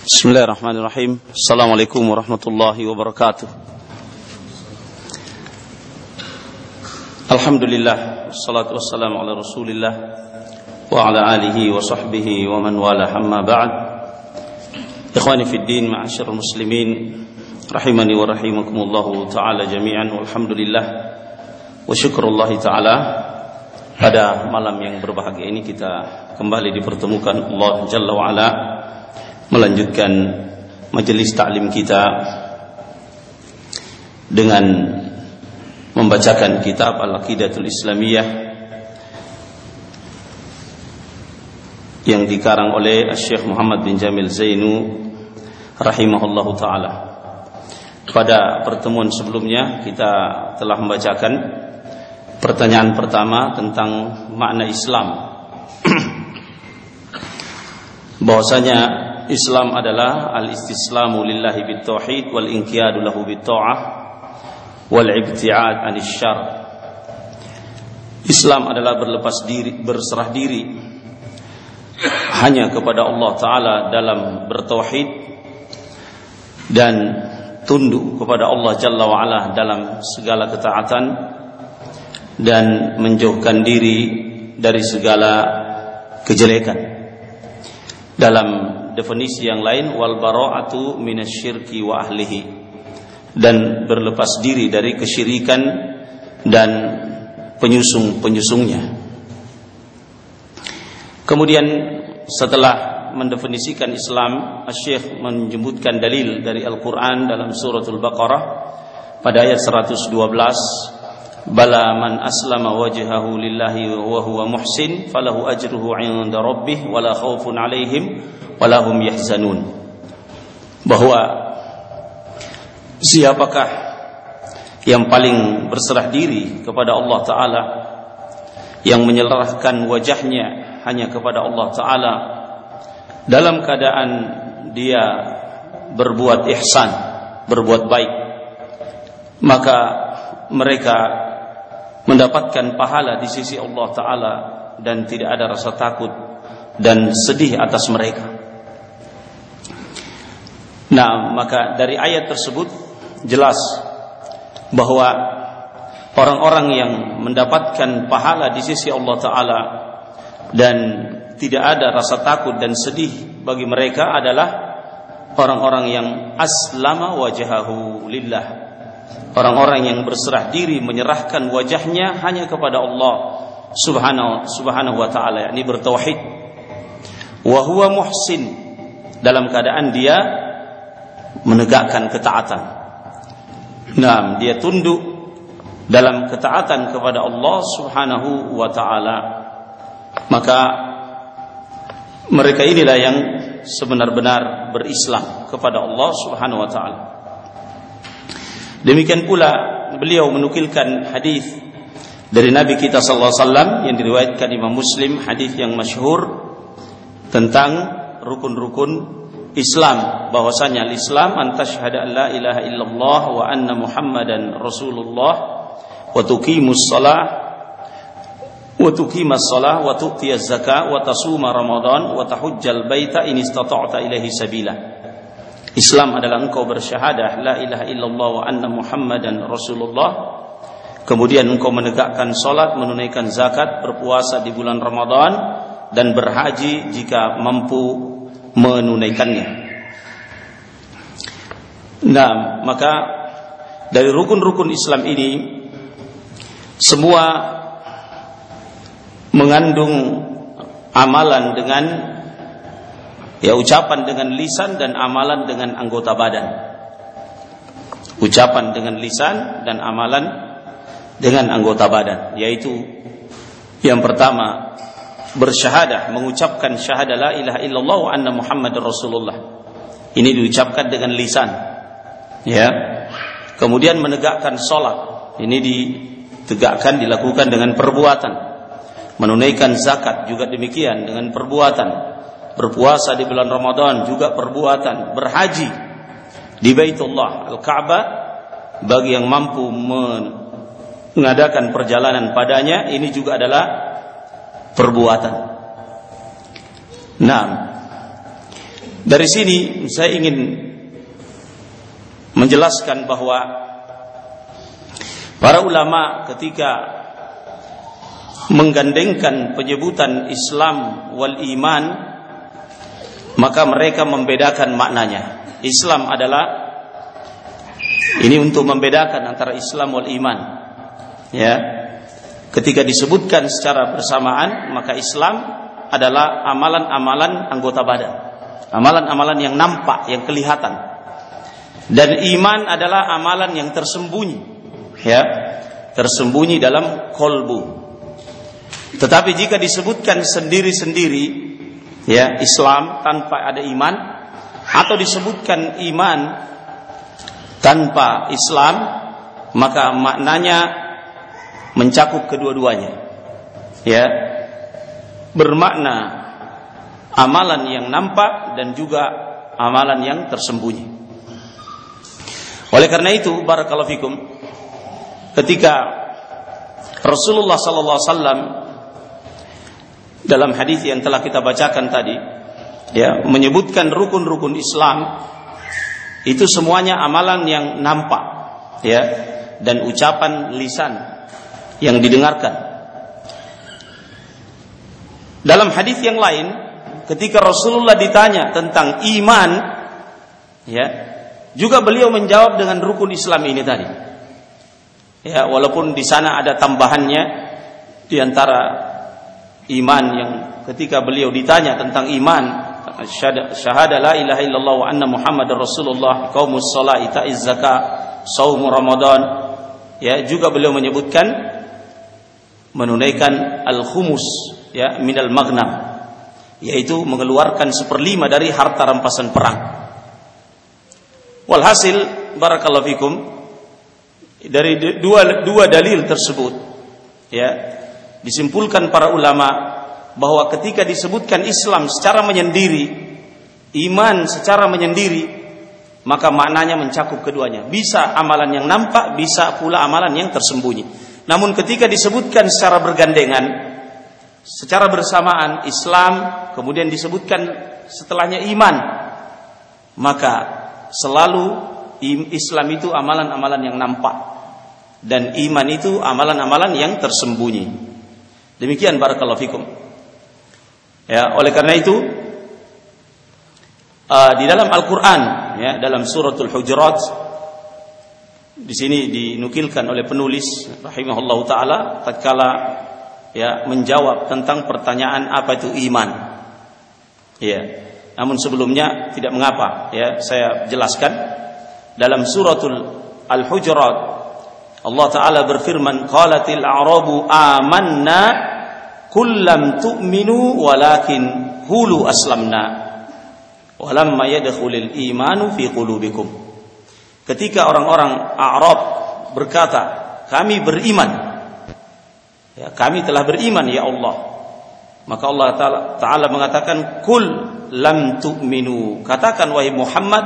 بسم الله الرحمن الرحيم السلام عليكم ورحمة الله وبركاته الحمد لله والصلاة والسلام على رسول الله وعلى آله وصحبه ومن والاه أما بعد إخواني في الدين معاشر المسلمين رحمني ورحمكم الله تعالى جميعا والحمد لله وشكر الله تعالى pada malam yang berbahagia ini kita kembali dipertemukan Allah Jalla wa'ala melanjutkan majelis taklim kita dengan membacakan kitab Al-Aqidatul Islamiyah yang dikarang oleh Syekh Muhammad bin Jamil Zainu rahimahullahu taala. Pada pertemuan sebelumnya kita telah membacakan pertanyaan pertama tentang makna Islam. Bahwasanya Islam adalah al-istislamu lillahi bitauhid wal inqiyadu lahu bitta'ah wal ibtiad anis syar. Islam adalah berlepas diri, berserah diri hanya kepada Allah taala dalam bertauhid dan tunduk kepada Allah Jalla wa ala dalam segala ketaatan dan menjauhkan diri dari segala kejelekan. Dalam definisi yang lain wal bara'atu minasyirki wa ahlihi dan berlepas diri dari kesyirikan dan penyusung-penyusungnya. Kemudian setelah mendefinisikan Islam, Syekh menyebutkan dalil dari Al-Qur'an dalam suratul Baqarah pada ayat 112 Bala man aslama wajhahu lillahi wa huwa muhsin falahu ajruhu 'inda rabbih wala khaufun 'alaihim wala hum yahzanun. Bahwa siapakah yang paling berserah diri kepada Allah taala yang menyerahkan wajahnya hanya kepada Allah taala dalam keadaan dia berbuat ihsan, berbuat baik maka mereka mendapatkan pahala di sisi Allah taala dan tidak ada rasa takut dan sedih atas mereka. Nah, maka dari ayat tersebut jelas bahwa orang-orang yang mendapatkan pahala di sisi Allah taala dan tidak ada rasa takut dan sedih bagi mereka adalah orang-orang yang aslama wajahahu lillah. Orang-orang yang berserah diri menyerahkan wajahnya hanya kepada Allah Subhanahu Subhanahu wa taala yakni bertauhid. Wa huwa muhsin. Dalam keadaan dia menegakkan ketaatan. Nah, dia tunduk dalam ketaatan kepada Allah Subhanahu wa taala. Maka mereka inilah yang sebenar-benar berislam kepada Allah Subhanahu wa taala. Demikian pula beliau menukilkan hadis dari Nabi kita sallallahu alaihi wasallam yang diriwayatkan Imam Muslim hadis yang masyhur tentang rukun-rukun Islam. Bahwasanya Islam antas syahada la ilaha illallah wa anna Muhammadan Rasulullah wa tuqimus shalah wa tuqimas shalah wa tu'tiyaz zakah wa tasuma ramadan wa tahujjal baita in istata'ta ilaihi sabila. Islam adalah engkau bersyahadah la ilaha illallah wa anna muhammadan rasulullah. Kemudian engkau menegakkan salat menunaikan zakat berpuasa di bulan Ramadan dan berhaji jika mampu menunaikannya nah maka dari rukun-rukun Islam ini semua mengandung amalan dengan Ya ucapan dengan lisan dan amalan dengan anggota badan. Ucapan dengan lisan dan amalan dengan anggota badan, yaitu yang pertama bersyahadah, mengucapkan syahadah la ilaha illallah wa anna Muhammad Rasulullah. Ini diucapkan dengan lisan. Ya. Kemudian menegakkan salat. Ini ditegakkan dilakukan dengan perbuatan. Menunaikan zakat juga demikian dengan perbuatan berpuasa di bulan Ramadan juga perbuatan berhaji di Baitullah Al-Ka'bah bagi yang mampu mengadakan perjalanan padanya ini juga adalah perbuatan. Nah, Dari sini saya ingin menjelaskan bahwa para ulama ketika menggandengkan penyebutan Islam wal iman maka mereka membedakan maknanya. Islam adalah ini untuk membedakan antara Islam wal iman. Ya. Ketika disebutkan secara bersamaan, maka Islam adalah amalan-amalan anggota badan. Amalan-amalan yang nampak, yang kelihatan. Dan iman adalah amalan yang tersembunyi. Ya. Tersembunyi dalam kolbu. Tetapi jika disebutkan sendiri-sendiri, ya Islam tanpa ada iman, atau disebutkan iman tanpa Islam maka maknanya mencakup kedua-duanya. Ya. Bermakna amalan yang nampak dan juga amalan yang tersembunyi. Oleh karena itu barakallahu fikum ketika Rasulullah sallallahu alaihi wasallam dalam hadis yang telah kita bacakan tadi ya menyebutkan rukun-rukun Islam itu semuanya amalan yang nampak ya dan ucapan lisan yang didengarkan. Dalam hadis yang lain ketika Rasulullah ditanya tentang iman ya juga beliau menjawab dengan rukun Islam ini tadi. Ya, walaupun di sana ada tambahannya di antara iman yang ketika beliau ditanya tentang iman syahada la ilaha illallah wa anna muhammadar rasulullah qaumus salat ita'iz saum ramadan ya juga beliau menyebutkan menunaikan al khumus ya minal maghnam yaitu mengeluarkan seperlima dari harta rampasan perang walhasil barakallahu fikum dari dua dua dalil tersebut ya disimpulkan para ulama bahwa ketika disebutkan Islam secara menyendiri, iman secara menyendiri, maka maknanya mencakup keduanya. Bisa amalan yang nampak, bisa pula amalan yang tersembunyi. Namun ketika disebutkan secara bergandengan, secara bersamaan Islam, kemudian disebutkan setelahnya iman, maka selalu Islam itu amalan-amalan yang nampak dan iman itu amalan-amalan yang tersembunyi. Demikian barakallahu fikum. Ya, oleh karena itu uh, di dalam Al-Qur'an ya, dalam suratul Hujurat di sini dinukilkan oleh penulis rahimahullahu taala tatkala ya menjawab tentang pertanyaan apa itu iman. Ya. Namun sebelumnya tidak mengapa ya saya jelaskan dalam suratul Al-Hujurat Allah taala berfirman qalatil a'rabu amanna kullam tu'minu walakin hulu aslamna walamma yadkhulul imanu fi qulubikum ketika orang-orang Arab berkata kami beriman. Ya kami telah beriman ya Allah. Maka Allah taala, mengatakan kul lam tu'minu. Katakan wahai Muhammad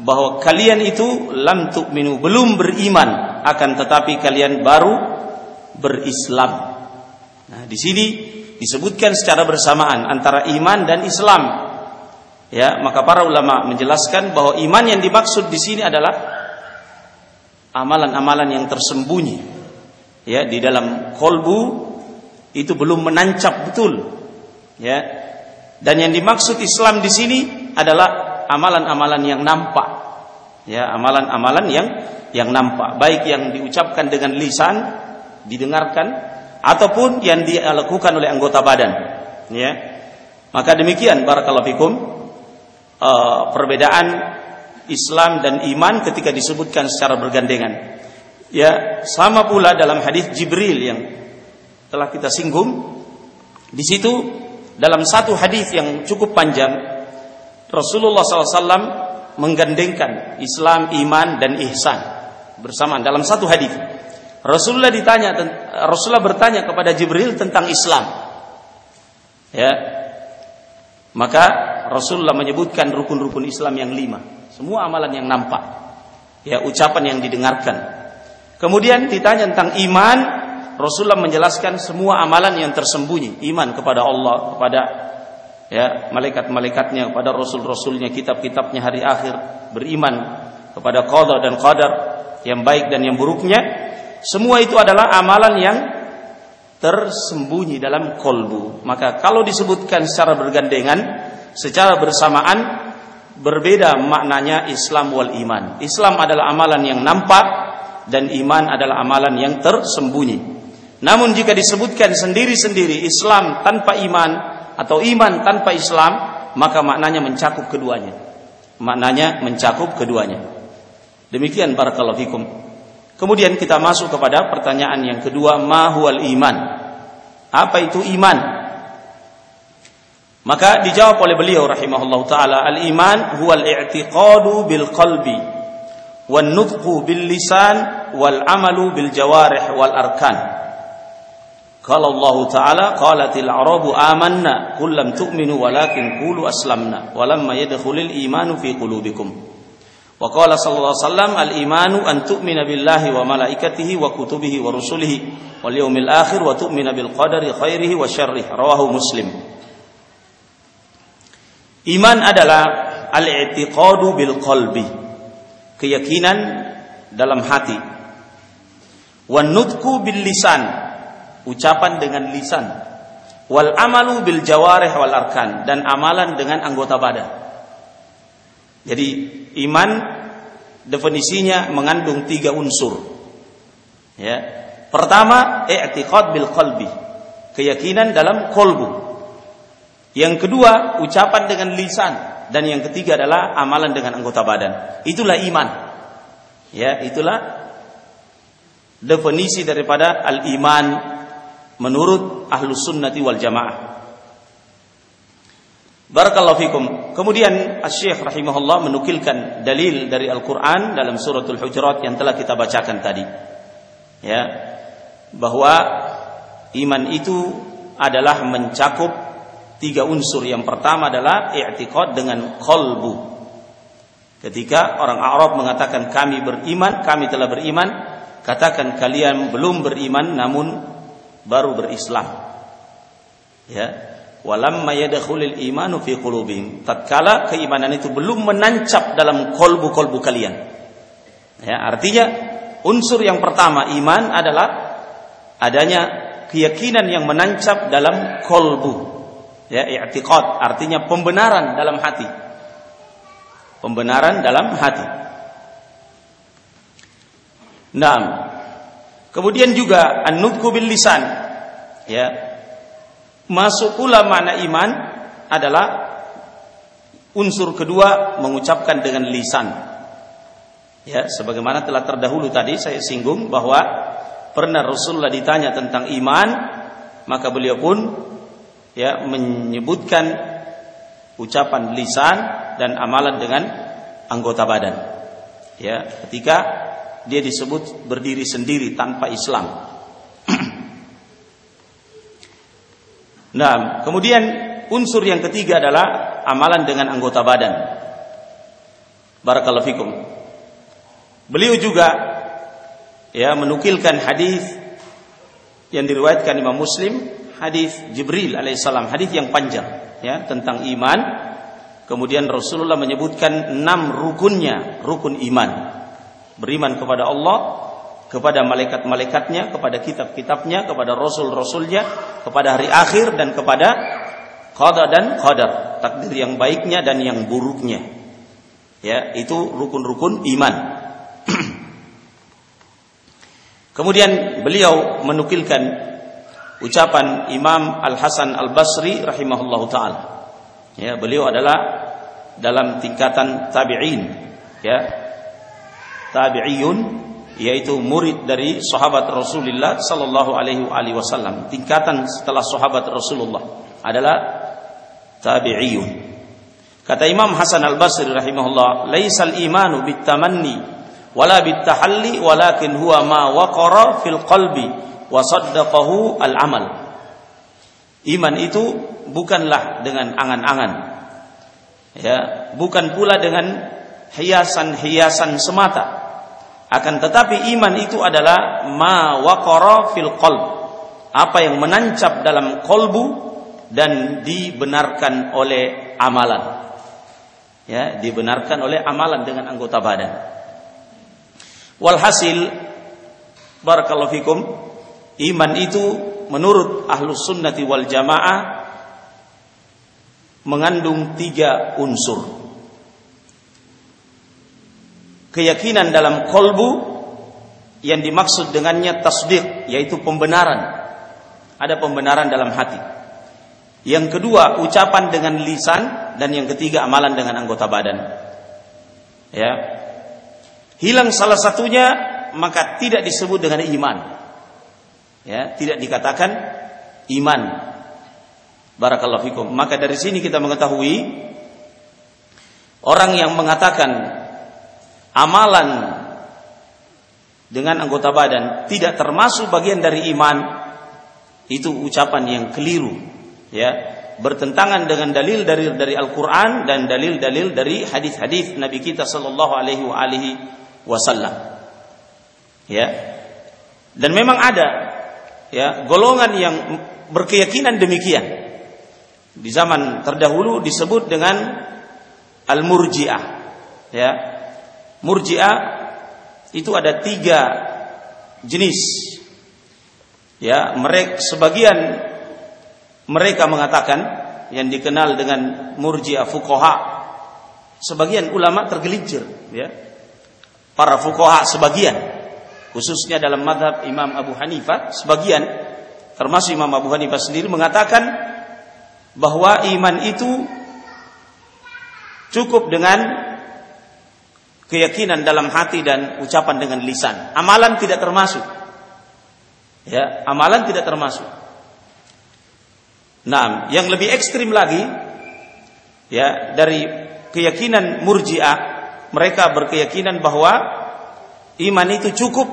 bahwa kalian itu lam tu'minu belum beriman. Akan tetapi kalian baru berislam. Nah, di sini disebutkan secara bersamaan antara iman dan Islam. Ya, maka para ulama menjelaskan bahwa iman yang dimaksud di sini adalah amalan-amalan yang tersembunyi. Ya, di dalam kolbu itu belum menancap betul. Ya. Dan yang dimaksud Islam di sini adalah amalan-amalan yang nampak. Ya, amalan-amalan yang yang nampak, baik yang diucapkan dengan lisan, didengarkan ataupun yang dilakukan oleh anggota badan ya maka demikian barakallahu fikum uh, perbedaan Islam dan iman ketika disebutkan secara bergandengan ya sama pula dalam hadis Jibril yang telah kita singgung di situ dalam satu hadis yang cukup panjang Rasulullah SAW menggandengkan Islam, iman dan ihsan bersamaan dalam satu hadis Rasulullah ditanya Rasulullah bertanya kepada Jibril tentang Islam. Ya. Maka Rasulullah menyebutkan rukun-rukun Islam yang lima. Semua amalan yang nampak. Ya, ucapan yang didengarkan. Kemudian ditanya tentang iman, Rasulullah menjelaskan semua amalan yang tersembunyi, iman kepada Allah, kepada ya malaikat-malaikatnya kepada rasul-rasulnya kitab-kitabnya hari akhir beriman kepada qada dan qadar yang baik dan yang buruknya semua itu adalah amalan yang tersembunyi dalam kolbu maka kalau disebutkan secara bergandengan secara bersamaan berbeda maknanya Islam wal iman Islam adalah amalan yang nampak dan iman adalah amalan yang tersembunyi namun jika disebutkan sendiri-sendiri Islam tanpa iman atau iman tanpa Islam, maka maknanya mencakup keduanya. Maknanya mencakup keduanya. Demikian barakallahu fikum. Kemudian kita masuk kepada pertanyaan yang kedua, ma huwal iman? Apa itu iman? Maka dijawab oleh beliau rahimahullah taala al-iman huwal i'tiqadu bil qalbi wan nutqu bil lisan wal amalu bil jawarih wal arkan. Qala Allah taala qalatil arabu amanna qul lam tu'minu walakin qulu aslamna walamma yadkhulul imanu fi qulubikum. Wa qala sallallahu alaihi wasallam al-imanu an tu'mina billahi wa malaikatihi wa kutubihi wa rusulihi wal yawmil akhir wa tu'mina bil qadari khairihi wa syarrihi rawahu Muslim. Iman adalah al-i'tiqadu bil qalbi. Keyakinan dalam hati. Wan nutqu bil lisan ucapan dengan lisan wal amalu bil jawarih wal arkan dan amalan dengan anggota badan. Jadi iman definisinya mengandung tiga unsur. Ya. Pertama, i'tiqad bil qalbi. Keyakinan dalam kolbu. Yang kedua, ucapan dengan lisan dan yang ketiga adalah amalan dengan anggota badan. Itulah iman. Ya, itulah definisi daripada al-iman menurut ahlu sunnati wal jamaah. Barakallahu fikum. Kemudian Syekh rahimahullah menukilkan dalil dari Al-Qur'an dalam suratul Hujurat yang telah kita bacakan tadi. Ya. Bahwa iman itu adalah mencakup tiga unsur. Yang pertama adalah i'tiqad dengan kolbu. Ketika orang Arab mengatakan kami beriman, kami telah beriman, katakan kalian belum beriman namun baru berislam. Ya. Walamma yadkhulul imanu fi qulubihim. Tatkala keimanan itu belum menancap dalam kolbu-kolbu kalian. Ya, artinya unsur yang pertama iman adalah adanya keyakinan yang menancap dalam kolbu. Ya, i'tiqad artinya pembenaran dalam hati. Pembenaran dalam hati. Nah, Kemudian juga an-nutqu bil lisan. Ya. Masuk pula makna iman adalah unsur kedua mengucapkan dengan lisan. Ya, sebagaimana telah terdahulu tadi saya singgung bahwa pernah Rasulullah ditanya tentang iman, maka beliau pun ya menyebutkan ucapan lisan dan amalan dengan anggota badan. Ya, ketika dia disebut berdiri sendiri tanpa Islam. nah, kemudian unsur yang ketiga adalah amalan dengan anggota badan. Barakallahu fikum. Beliau juga ya menukilkan hadis yang diriwayatkan Imam Muslim, hadis Jibril alaihissalam, hadis yang panjang ya tentang iman. Kemudian Rasulullah menyebutkan enam rukunnya, rukun iman beriman kepada Allah, kepada malaikat-malaikatnya, kepada kitab-kitabnya, kepada rasul-rasulnya, kepada hari akhir dan kepada qada dan qadar, takdir yang baiknya dan yang buruknya. Ya, itu rukun-rukun iman. Kemudian beliau menukilkan ucapan Imam Al Hasan Al Basri rahimahullahu taala. Ya, beliau adalah dalam tingkatan tabi'in, ya, tabi'iyun yaitu murid dari sahabat Rasulullah sallallahu alaihi wasallam. Tingkatan setelah sahabat Rasulullah adalah tabi'iyun. Kata Imam Hasan Al-Basri rahimahullah, "Laisal imanu bitamanni wala bitahalli walakin huwa ma waqara fil qalbi wa saddaqahu al-amal." Iman itu bukanlah dengan angan-angan. Ya, bukan pula dengan hiasan-hiasan semata. Akan tetapi iman itu adalah ma waqara fil qalb. Apa yang menancap dalam kolbu dan dibenarkan oleh amalan. Ya, dibenarkan oleh amalan dengan anggota badan. Walhasil barakallahu fikum iman itu menurut ahlus sunnati wal jamaah mengandung tiga unsur. Keyakinan dalam kolbu yang dimaksud dengannya tasdik yaitu pembenaran. Ada pembenaran dalam hati. Yang kedua, ucapan dengan lisan dan yang ketiga amalan dengan anggota badan. Ya. Hilang salah satunya maka tidak disebut dengan iman. Ya, tidak dikatakan iman. Barakallahu fikum. Maka dari sini kita mengetahui orang yang mengatakan amalan dengan anggota badan tidak termasuk bagian dari iman itu ucapan yang keliru ya bertentangan dengan dalil dari dari Al-Qur'an dan dalil-dalil dari hadis-hadis Nabi kita sallallahu alaihi wasallam. Ya. Dan memang ada ya golongan yang berkeyakinan demikian. Di zaman terdahulu disebut dengan al-murji'ah. Ya. Murji'ah itu ada tiga jenis. Ya, mereka sebagian mereka mengatakan yang dikenal dengan murjiah fukoha sebagian ulama tergelincir ya para fukoha sebagian khususnya dalam madhab Imam Abu Hanifah sebagian termasuk Imam Abu Hanifah sendiri mengatakan bahwa iman itu cukup dengan keyakinan dalam hati dan ucapan dengan lisan. Amalan tidak termasuk. Ya amalan tidak termasuk. Nah, yang lebih ekstrim lagi ya dari keyakinan Murji'ah, mereka berkeyakinan bahwa iman itu cukup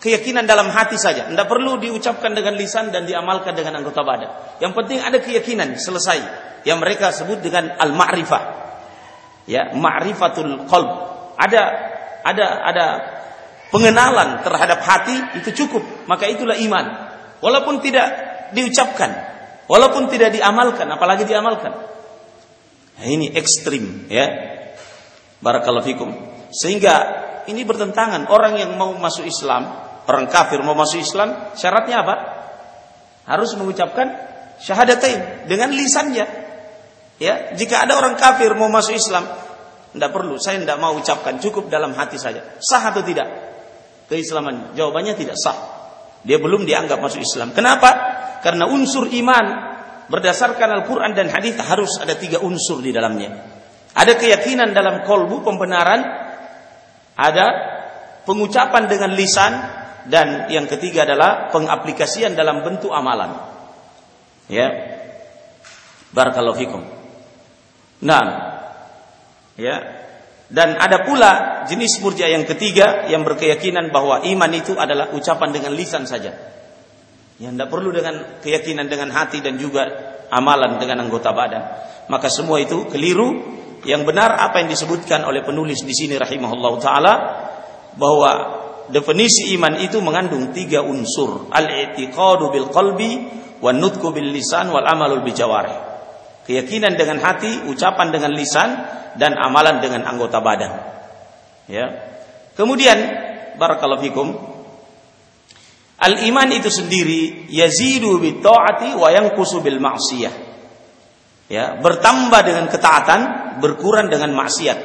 keyakinan dalam hati saja, tidak perlu diucapkan dengan lisan dan diamalkan dengan anggota badan. Yang penting ada keyakinan selesai. Yang mereka sebut dengan al-ma'rifah. Ya, ma'rifatul qalb. Ada ada ada pengenalan terhadap hati itu cukup, maka itulah iman. Walaupun tidak diucapkan, Walaupun tidak diamalkan, apalagi diamalkan. Nah, ini ekstrim ya. Barakallahu fikum. Sehingga ini bertentangan orang yang mau masuk Islam, orang kafir mau masuk Islam, syaratnya apa? Harus mengucapkan syahadatain dengan lisannya. Ya, jika ada orang kafir mau masuk Islam, tidak perlu, saya tidak mau ucapkan, cukup dalam hati saja. Sah atau tidak? Keislaman jawabannya tidak sah. Dia belum dianggap masuk Islam. Kenapa? Karena unsur iman berdasarkan Al-Quran dan hadis harus ada tiga unsur di dalamnya. Ada keyakinan dalam kolbu pembenaran, ada pengucapan dengan lisan, dan yang ketiga adalah pengaplikasian dalam bentuk amalan. Ya, barakallahu fikum. Nah, ya, dan ada pula jenis murjia yang ketiga yang berkeyakinan bahwa iman itu adalah ucapan dengan lisan saja. Yang tidak perlu dengan keyakinan dengan hati dan juga amalan dengan anggota badan. Maka semua itu keliru. Yang benar apa yang disebutkan oleh penulis di sini rahimahullah taala bahwa definisi iman itu mengandung tiga unsur. Al-i'tiqadu bil qalbi wan nutqu bil lisan wal amalul bijawarih keyakinan dengan hati ucapan dengan lisan dan amalan dengan anggota badan. Ya. Kemudian barakallahu fikum Al-iman itu sendiri yazidu bi taati wa yanqusu bil ma'siyah. Ya, bertambah dengan ketaatan, berkurang dengan maksiat.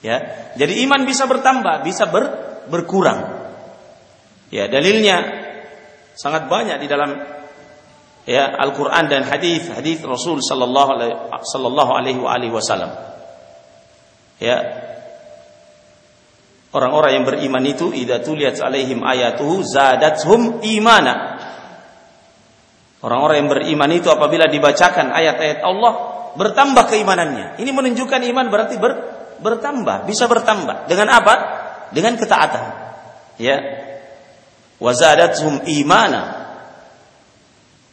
Ya, jadi iman bisa bertambah, bisa ber, berkurang. Ya, dalilnya sangat banyak di dalam ya Al-Qur'an dan hadis hadis Rasul sallallahu alaihi sallallahu alaihi wasallam. Ya, Orang-orang yang beriman itu idza tuliyat alaihim ayatuhu zadathum imana. Orang-orang yang beriman itu apabila dibacakan ayat-ayat Allah bertambah keimanannya. Ini menunjukkan iman berarti ber, bertambah, bisa bertambah. Dengan apa? Dengan ketaatan. Ya. Wa zadathum imana.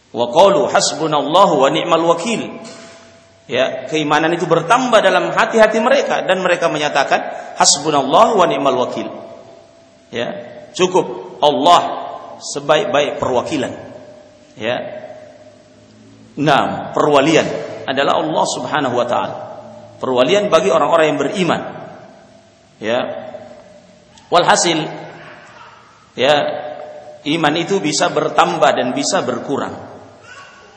Wa qalu hasbunallahu wa ni'mal wakil ya keimanan itu bertambah dalam hati-hati mereka dan mereka menyatakan hasbunallah wa ni'mal wakil ya cukup Allah sebaik-baik perwakilan ya Nah, perwalian adalah Allah Subhanahu wa taala. Perwalian bagi orang-orang yang beriman. Ya. Walhasil ya, iman itu bisa bertambah dan bisa berkurang.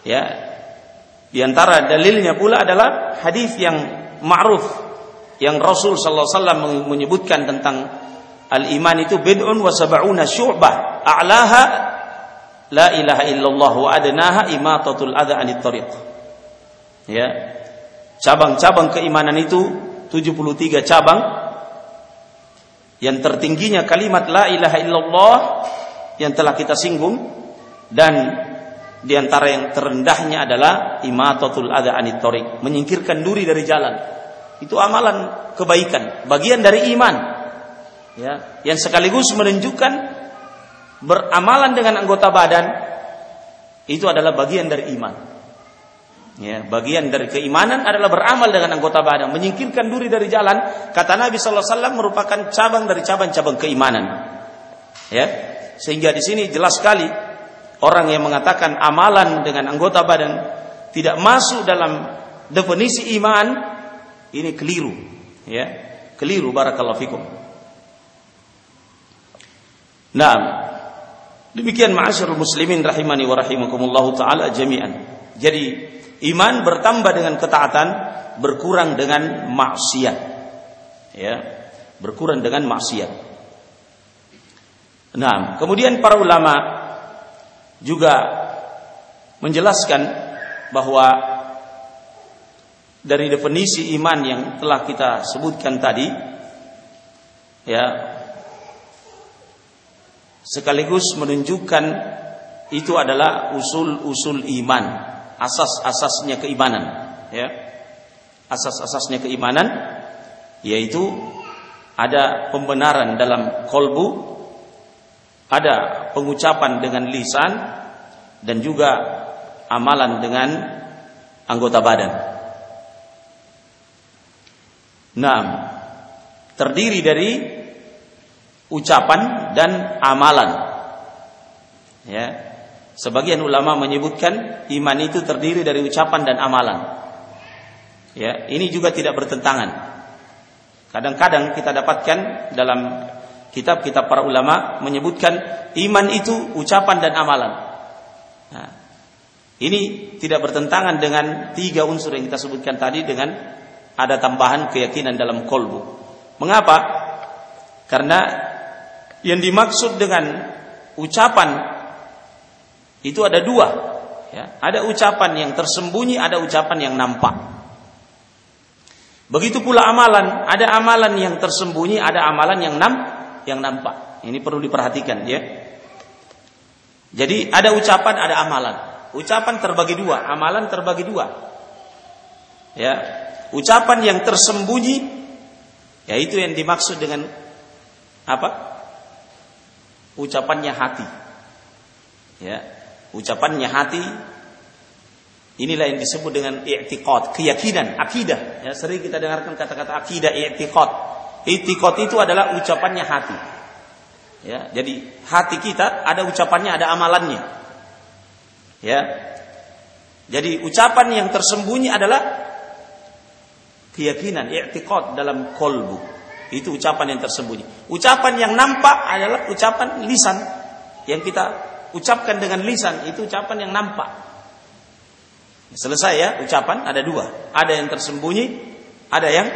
Ya. Di antara dalilnya pula adalah hadis yang ma'ruf yang Rasul sallallahu alaihi wasallam menyebutkan tentang al-iman itu bid'un wa sab'una syu'bah a'laha la ilaha illallah wa adnaha imatatul adha anit tariq. Ya. Cabang-cabang keimanan itu 73 cabang. Yang tertingginya kalimat la ilaha illallah yang telah kita singgung dan di antara yang terendahnya adalah imatatul adha anit tariq, menyingkirkan duri dari jalan. Itu amalan kebaikan, bagian dari iman. Ya, yang sekaligus menunjukkan beramalan dengan anggota badan itu adalah bagian dari iman. Ya, bagian dari keimanan adalah beramal dengan anggota badan, menyingkirkan duri dari jalan. Kata Nabi sallallahu alaihi wasallam merupakan cabang dari cabang-cabang keimanan. Ya, sehingga di sini jelas sekali orang yang mengatakan amalan dengan anggota badan tidak masuk dalam definisi iman ini keliru, ya, keliru barakallahu fikum. Nah, Demikian ma'asyiral muslimin rahimani wa rahimakumullahu taala jami'an. Jadi iman bertambah dengan ketaatan, berkurang dengan maksiat. Ya, berkurang dengan maksiat. Nah, kemudian para ulama juga menjelaskan bahwa dari definisi iman yang telah kita sebutkan tadi ya sekaligus menunjukkan itu adalah usul-usul iman, asas-asasnya keimanan, ya. Asas-asasnya keimanan yaitu ada pembenaran dalam kolbu, ada pengucapan dengan lisan dan juga amalan dengan anggota badan. Nah, terdiri dari ucapan dan amalan. Ya. Sebagian ulama menyebutkan iman itu terdiri dari ucapan dan amalan. Ya, ini juga tidak bertentangan. Kadang-kadang kita dapatkan dalam kitab-kitab para ulama menyebutkan iman itu ucapan dan amalan. Nah, ini tidak bertentangan dengan tiga unsur yang kita sebutkan tadi dengan ada tambahan keyakinan dalam kolbu. Mengapa? Karena yang dimaksud dengan ucapan itu ada dua. Ya, ada ucapan yang tersembunyi, ada ucapan yang nampak. Begitu pula amalan, ada amalan yang tersembunyi, ada amalan yang nam, yang nampak. Ini perlu diperhatikan ya. Jadi ada ucapan, ada amalan. Ucapan terbagi dua, amalan terbagi dua. Ya, ucapan yang tersembunyi, yaitu yang dimaksud dengan apa? Ucapannya hati. Ya, ucapannya hati inilah yang disebut dengan i'tiqad, keyakinan, akidah. Ya, sering kita dengarkan kata-kata akidah, i'tiqad. I'tiqad itu adalah ucapannya hati. Ya, jadi hati kita ada ucapannya, ada amalannya. Ya. Jadi ucapan yang tersembunyi adalah keyakinan, i'tiqad dalam kolbu. Itu ucapan yang tersembunyi. Ucapan yang nampak adalah ucapan lisan yang kita ucapkan dengan lisan itu ucapan yang nampak. Selesai ya ucapan ada dua, ada yang tersembunyi, ada yang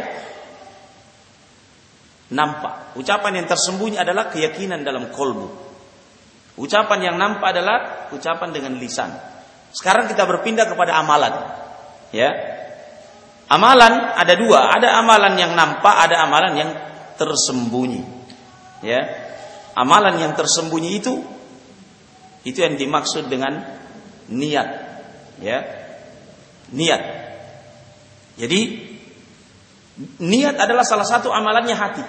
nampak. Ucapan yang tersembunyi adalah keyakinan dalam kolbu. Ucapan yang nampak adalah ucapan dengan lisan. Sekarang kita berpindah kepada amalan. Ya, Amalan ada dua, ada amalan yang nampak, ada amalan yang tersembunyi. Ya. Amalan yang tersembunyi itu itu yang dimaksud dengan niat. Ya. Niat. Jadi niat adalah salah satu amalannya hati.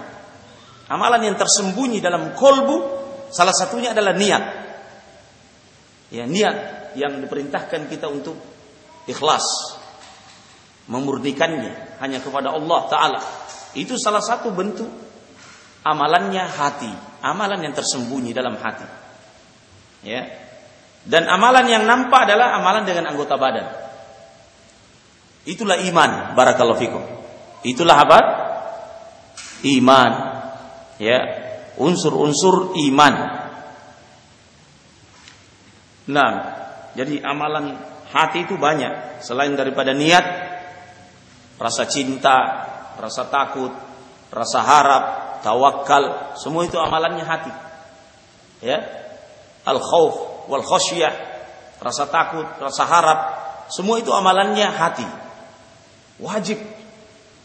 Amalan yang tersembunyi dalam kolbu salah satunya adalah niat. Ya, niat yang diperintahkan kita untuk ikhlas memurnikannya hanya kepada Allah taala. Itu salah satu bentuk amalannya hati, amalan yang tersembunyi dalam hati. Ya. Dan amalan yang nampak adalah amalan dengan anggota badan. Itulah iman, barakallahu fikum. Itulah apa? Iman. Ya, unsur-unsur iman. Nah, jadi amalan hati itu banyak. Selain daripada niat, rasa cinta, rasa takut, rasa harap, tawakal, semua itu amalannya hati. Ya. Al khauf wal khasyah, rasa takut, rasa harap, semua itu amalannya hati. Wajib.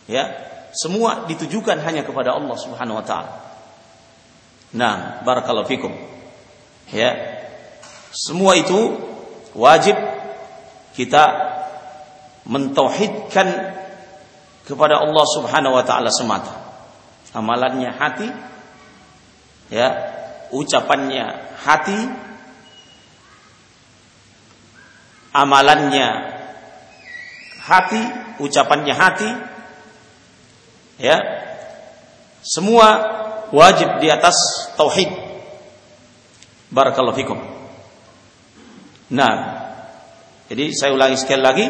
Ya. Semua ditujukan hanya kepada Allah Subhanahu wa taala. Nah, barakallahu fikum. Ya. Semua itu wajib kita mentauhidkan kepada Allah Subhanahu wa taala semata. Amalannya hati ya, ucapannya hati, amalannya hati, ucapannya hati ya. Semua wajib di atas tauhid. Barakallahu fikum. Nah, jadi saya ulangi sekali lagi,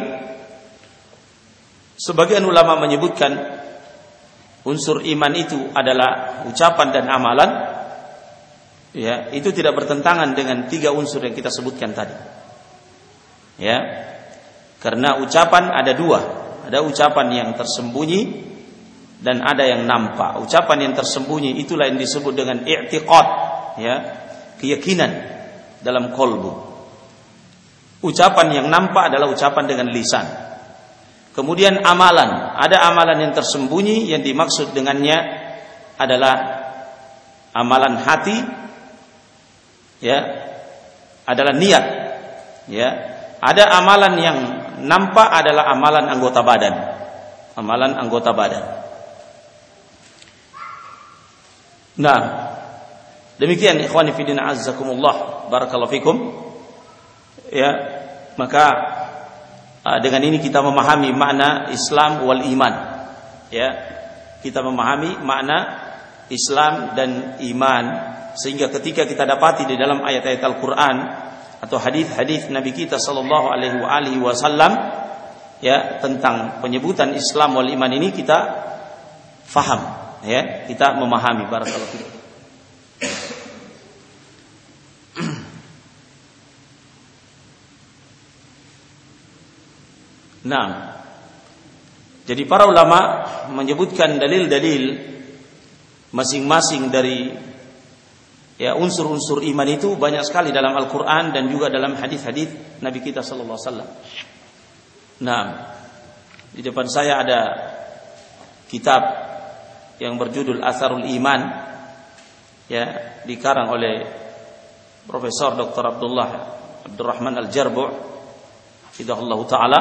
Sebagian ulama menyebutkan unsur iman itu adalah ucapan dan amalan. Ya, itu tidak bertentangan dengan tiga unsur yang kita sebutkan tadi. Ya. Karena ucapan ada dua, ada ucapan yang tersembunyi dan ada yang nampak. Ucapan yang tersembunyi itulah yang disebut dengan i'tiqad, ya, keyakinan dalam kolbu. Ucapan yang nampak adalah ucapan dengan lisan. Kemudian amalan, ada amalan yang tersembunyi yang dimaksud dengannya adalah amalan hati ya, adalah niat ya. Ada amalan yang nampak adalah amalan anggota badan. Amalan anggota badan. Nah, demikian ikhwani fillah azzakumullah barakallahu fikum. Ya, maka dengan ini kita memahami makna Islam wal iman. Ya. Kita memahami makna Islam dan iman sehingga ketika kita dapati di dalam ayat-ayat Al-Qur'an atau hadis-hadis Nabi kita sallallahu alaihi wasallam ya tentang penyebutan Islam wal iman ini kita faham ya, kita memahami barakallahu Nah, jadi para ulama menyebutkan dalil-dalil masing-masing dari ya unsur-unsur iman itu banyak sekali dalam Al-Qur'an dan juga dalam hadis-hadis Nabi kita sallallahu alaihi wasallam. Nah, di depan saya ada kitab yang berjudul Asarul Iman ya dikarang oleh Profesor Dr. Abdullah Abdurrahman Al-Jarbu' hafizahullah taala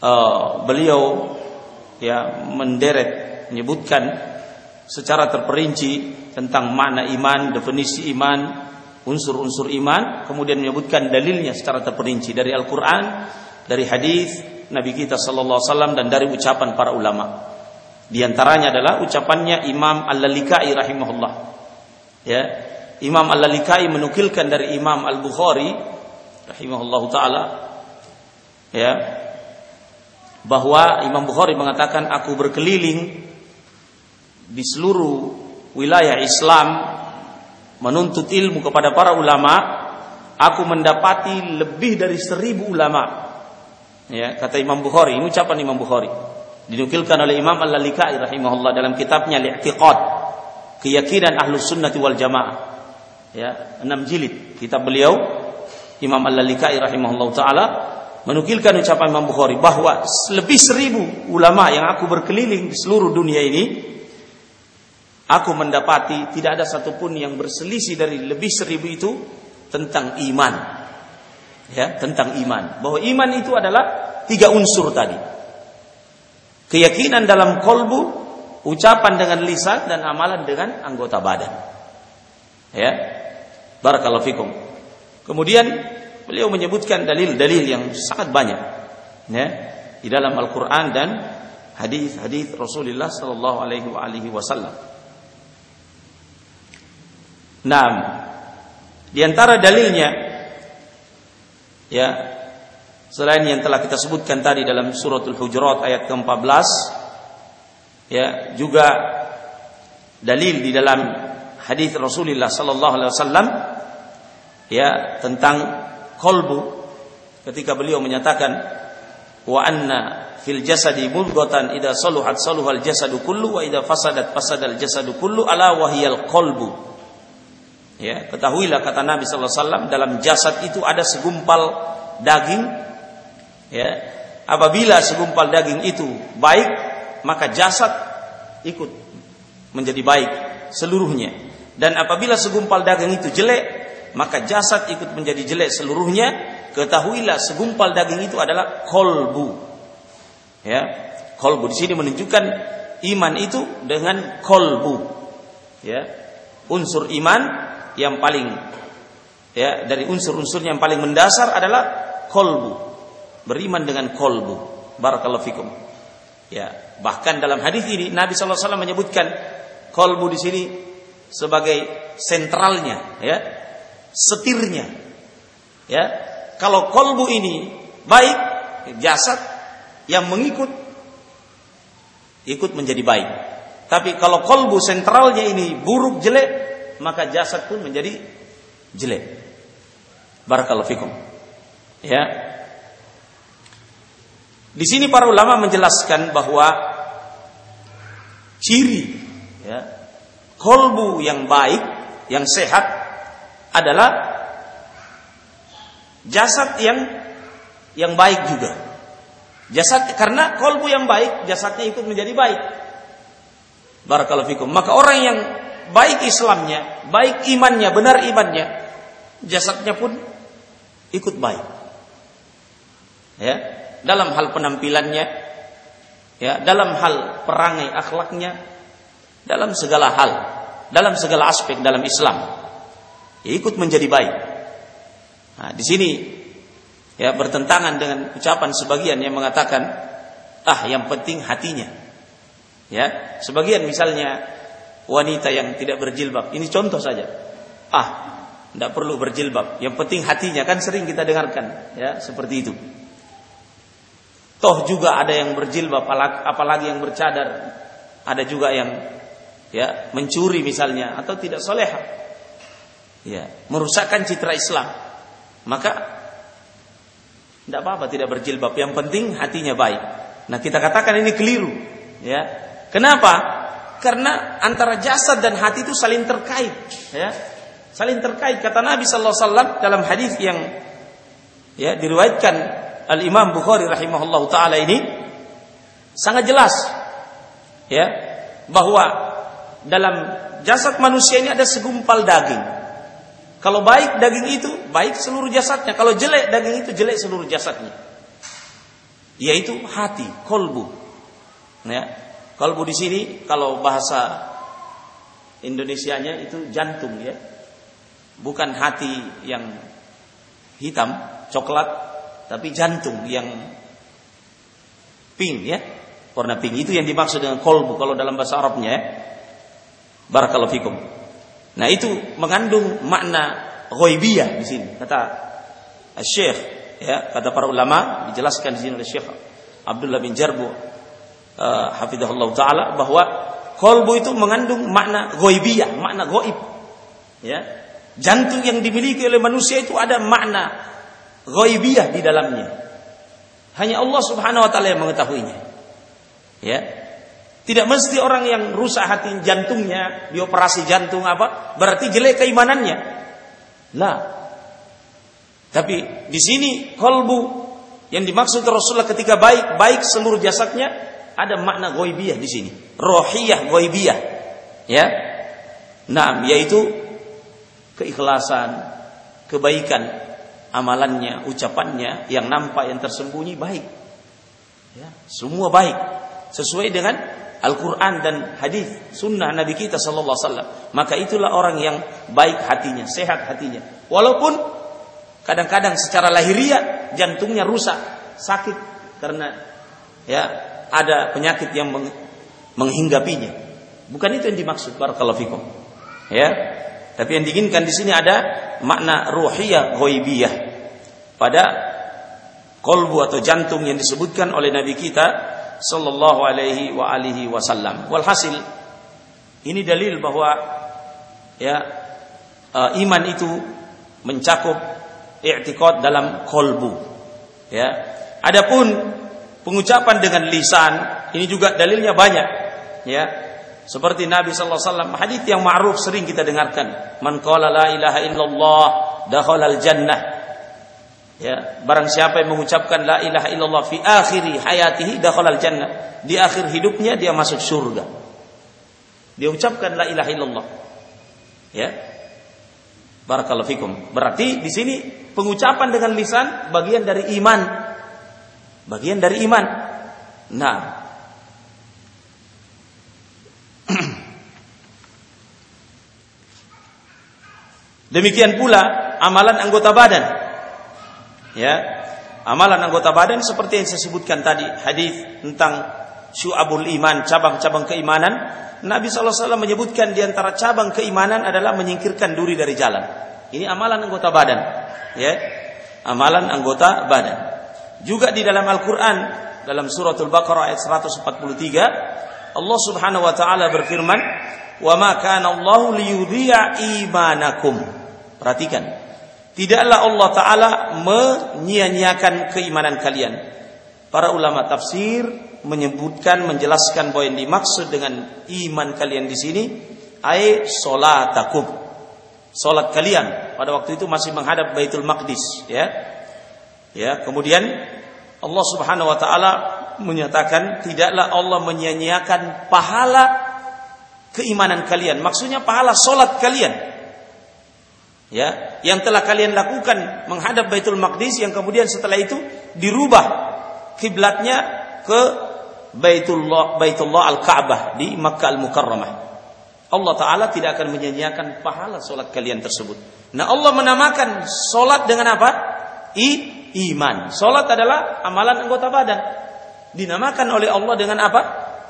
uh, beliau ya menderet menyebutkan secara terperinci tentang makna iman, definisi iman, unsur-unsur iman, kemudian menyebutkan dalilnya secara terperinci dari Al-Qur'an, dari hadis Nabi kita sallallahu alaihi wasallam dan dari ucapan para ulama. Di antaranya adalah ucapannya Imam Al-Lalikai rahimahullah. Ya. Imam Al-Lalikai menukilkan dari Imam Al-Bukhari rahimahullah taala ya bahwa Imam Bukhari mengatakan aku berkeliling di seluruh wilayah Islam menuntut ilmu kepada para ulama. Aku mendapati lebih dari seribu ulama. Ya kata Imam Bukhari ini ucapan Imam Bukhari. Dinukilkan oleh Imam Al-Lalikai rahimahullah dalam kitabnya Li'tiqad keyakinan ahlus sunnati wal jamaah. Ya enam jilid kitab beliau Imam Al-Lalikai rahimahullah taala menukilkan ucapan Imam Bukhari bahwa lebih seribu ulama yang aku berkeliling di seluruh dunia ini aku mendapati tidak ada satupun yang berselisih dari lebih seribu itu tentang iman. Ya tentang iman. Bahwa iman itu adalah tiga unsur tadi. Keyakinan dalam kolbu ucapan dengan lisan dan amalan dengan anggota badan. Ya barakallahu fikum. Kemudian Beliau menyebutkan dalil-dalil yang sangat banyak ya di dalam Al-Qur'an dan hadis-hadis Rasulullah sallallahu alaihi wasallam. Naam. Di antara dalilnya ya selain yang telah kita sebutkan tadi dalam suratul Hujurat ayat ke-14 ya juga dalil di dalam hadis Rasulullah sallallahu alaihi wasallam ya tentang kolbu ketika beliau menyatakan wa anna fil jasadi mudghatan idza saluhat saluhal jasadu kullu wa idza fasadat fasadal jasadu kullu ala wahiyal qalbu Ya, ketahuilah kata Nabi sallallahu alaihi wasallam dalam jasad itu ada segumpal daging. Ya, apabila segumpal daging itu baik, maka jasad ikut menjadi baik seluruhnya. Dan apabila segumpal daging itu jelek, maka jasad ikut menjadi jelek seluruhnya. Ketahuilah segumpal daging itu adalah kolbu. Ya, kolbu di sini menunjukkan iman itu dengan kolbu. Ya, unsur iman yang paling ya dari unsur-unsur yang paling mendasar adalah kolbu beriman dengan kolbu barakallahu fikum ya bahkan dalam hadis ini Nabi saw menyebutkan kolbu di sini sebagai sentralnya ya setirnya ya kalau kolbu ini baik jasad yang mengikut ikut menjadi baik tapi kalau kolbu sentralnya ini buruk jelek maka jasad pun menjadi jelek. Barakallahu fikum. Ya. Di sini para ulama menjelaskan bahwa ciri ya, kolbu yang baik, yang sehat adalah jasad yang yang baik juga. Jasad karena kolbu yang baik, jasadnya ikut menjadi baik. Barakallahu fikum. Maka orang yang baik Islamnya, baik imannya, benar imannya, jasadnya pun ikut baik. Ya, dalam hal penampilannya, ya, dalam hal perangai akhlaknya, dalam segala hal, dalam segala aspek dalam Islam, ya, ikut menjadi baik. Nah, di sini ya bertentangan dengan ucapan sebagian yang mengatakan, ah yang penting hatinya. Ya, sebagian misalnya wanita yang tidak berjilbab. Ini contoh saja. Ah, tidak perlu berjilbab. Yang penting hatinya kan sering kita dengarkan, ya seperti itu. Toh juga ada yang berjilbab, apalagi yang bercadar. Ada juga yang ya mencuri misalnya atau tidak soleha. Ya, merusakkan citra Islam. Maka tidak apa-apa tidak berjilbab. Yang penting hatinya baik. Nah kita katakan ini keliru. Ya, kenapa? karena antara jasad dan hati itu saling terkait ya saling terkait kata Nabi sallallahu alaihi wasallam dalam hadis yang ya diriwayatkan Al Imam Bukhari rahimahullah taala ini sangat jelas ya bahwa dalam jasad manusia ini ada segumpal daging kalau baik daging itu baik seluruh jasadnya kalau jelek daging itu jelek seluruh jasadnya yaitu hati kolbu ya Kalbu di sini kalau bahasa Indonesianya itu jantung ya. Bukan hati yang hitam, coklat, tapi jantung yang pink ya. Warna pink itu yang dimaksud dengan kolbu kalau dalam bahasa Arabnya ya. Barakallahu. Nah, itu mengandung makna ghaibiyah di sini. Kata Syekh ya, kata para ulama dijelaskan di sini oleh Syekh Abdullah bin Jarbu uh, hafizahullah taala bahwa kolbu itu mengandung makna goibiyah, makna goib. Ya. Jantung yang dimiliki oleh manusia itu ada makna goibiyah di dalamnya. Hanya Allah Subhanahu wa taala yang mengetahuinya. Ya. Tidak mesti orang yang rusak hati jantungnya, dioperasi jantung apa, berarti jelek keimanannya. Lah. Tapi di sini kolbu yang dimaksud Rasulullah ketika baik, baik seluruh jasadnya, ada makna goibiyah di sini. Rohiyah goibiyah. Ya. Nah, yaitu keikhlasan, kebaikan, amalannya, ucapannya yang nampak yang tersembunyi baik. Ya, semua baik sesuai dengan Al-Quran dan hadis sunnah Nabi kita Sallallahu Alaihi Wasallam. Maka itulah orang yang baik hatinya, sehat hatinya. Walaupun kadang-kadang secara lahiriah jantungnya rusak, sakit karena ya ada penyakit yang menghinggapinya. Bukan itu yang dimaksud barakallahu fikum. Ya. Tapi yang diinginkan di sini ada makna ruhiyah ghaibiyah pada kolbu atau jantung yang disebutkan oleh Nabi kita sallallahu alaihi wa alihi wasallam. Walhasil ini dalil bahwa ya uh, iman itu mencakup i'tiqad dalam kolbu. Ya. Adapun pengucapan dengan lisan ini juga dalilnya banyak. Ya. Seperti Nabi sallallahu alaihi wasallam hadis yang ma'ruf sering kita dengarkan, "Man qala la ilaha illallah dakhala al-jannah." Ya, barang siapa yang mengucapkan la ilaha illallah fi akhiri hayatihi dakhala al-jannah. Di akhir hidupnya dia masuk surga. Dia ucapkan la ilaha illallah. Ya. Barakallahu fikum. Berarti di sini pengucapan dengan lisan bagian dari iman. Bagian dari iman. Nah, Demikian pula amalan anggota badan. Ya. Amalan anggota badan seperti yang saya sebutkan tadi, hadis tentang syu'abul iman, cabang-cabang keimanan. Nabi SAW menyebutkan di antara cabang keimanan adalah menyingkirkan duri dari jalan. Ini amalan anggota badan. Ya. Amalan anggota badan. Juga di dalam Al-Quran, dalam suratul Baqarah ayat 143, Allah Subhanahu wa taala berfirman, "Wa ma kana liyudhi'a imanakum." Perhatikan. Tidaklah Allah Ta'ala menyia-nyiakan keimanan kalian. Para ulama tafsir menyebutkan, menjelaskan bahwa yang dimaksud dengan iman kalian di sini ay solatakum. Solat kalian pada waktu itu masih menghadap Baitul Maqdis, ya. Ya, kemudian Allah Subhanahu wa taala menyatakan tidaklah Allah menyia-nyiakan pahala keimanan kalian. Maksudnya pahala solat kalian ya yang telah kalian lakukan menghadap Baitul Maqdis yang kemudian setelah itu dirubah kiblatnya ke Baitullah Baitullah Al-Ka'bah di Makkah Al-Mukarramah. Allah taala tidak akan menyanyiakan pahala solat kalian tersebut. Nah, Allah menamakan solat dengan apa? I iman. Solat adalah amalan anggota badan. Dinamakan oleh Allah dengan apa?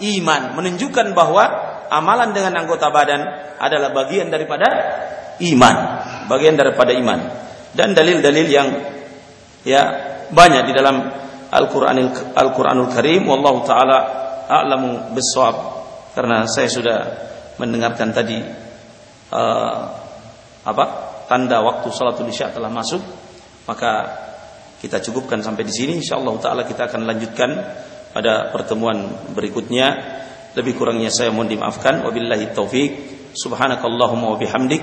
Iman, menunjukkan bahwa amalan dengan anggota badan adalah bagian daripada iman, bagian daripada iman. Dan dalil-dalil yang ya banyak di dalam Al-Qur'anul Al-Qur'anul Karim wallahu taala a'lamu bissawab. Karena saya sudah mendengarkan tadi uh, apa? tanda waktu salatul isya telah masuk, maka kita cukupkan sampai di sini insyaallah taala kita akan lanjutkan pada pertemuan berikutnya. Lebih kurangnya saya mohon dimaafkan. Wabillahi taufik. Subhanakallahumma wa bihamdik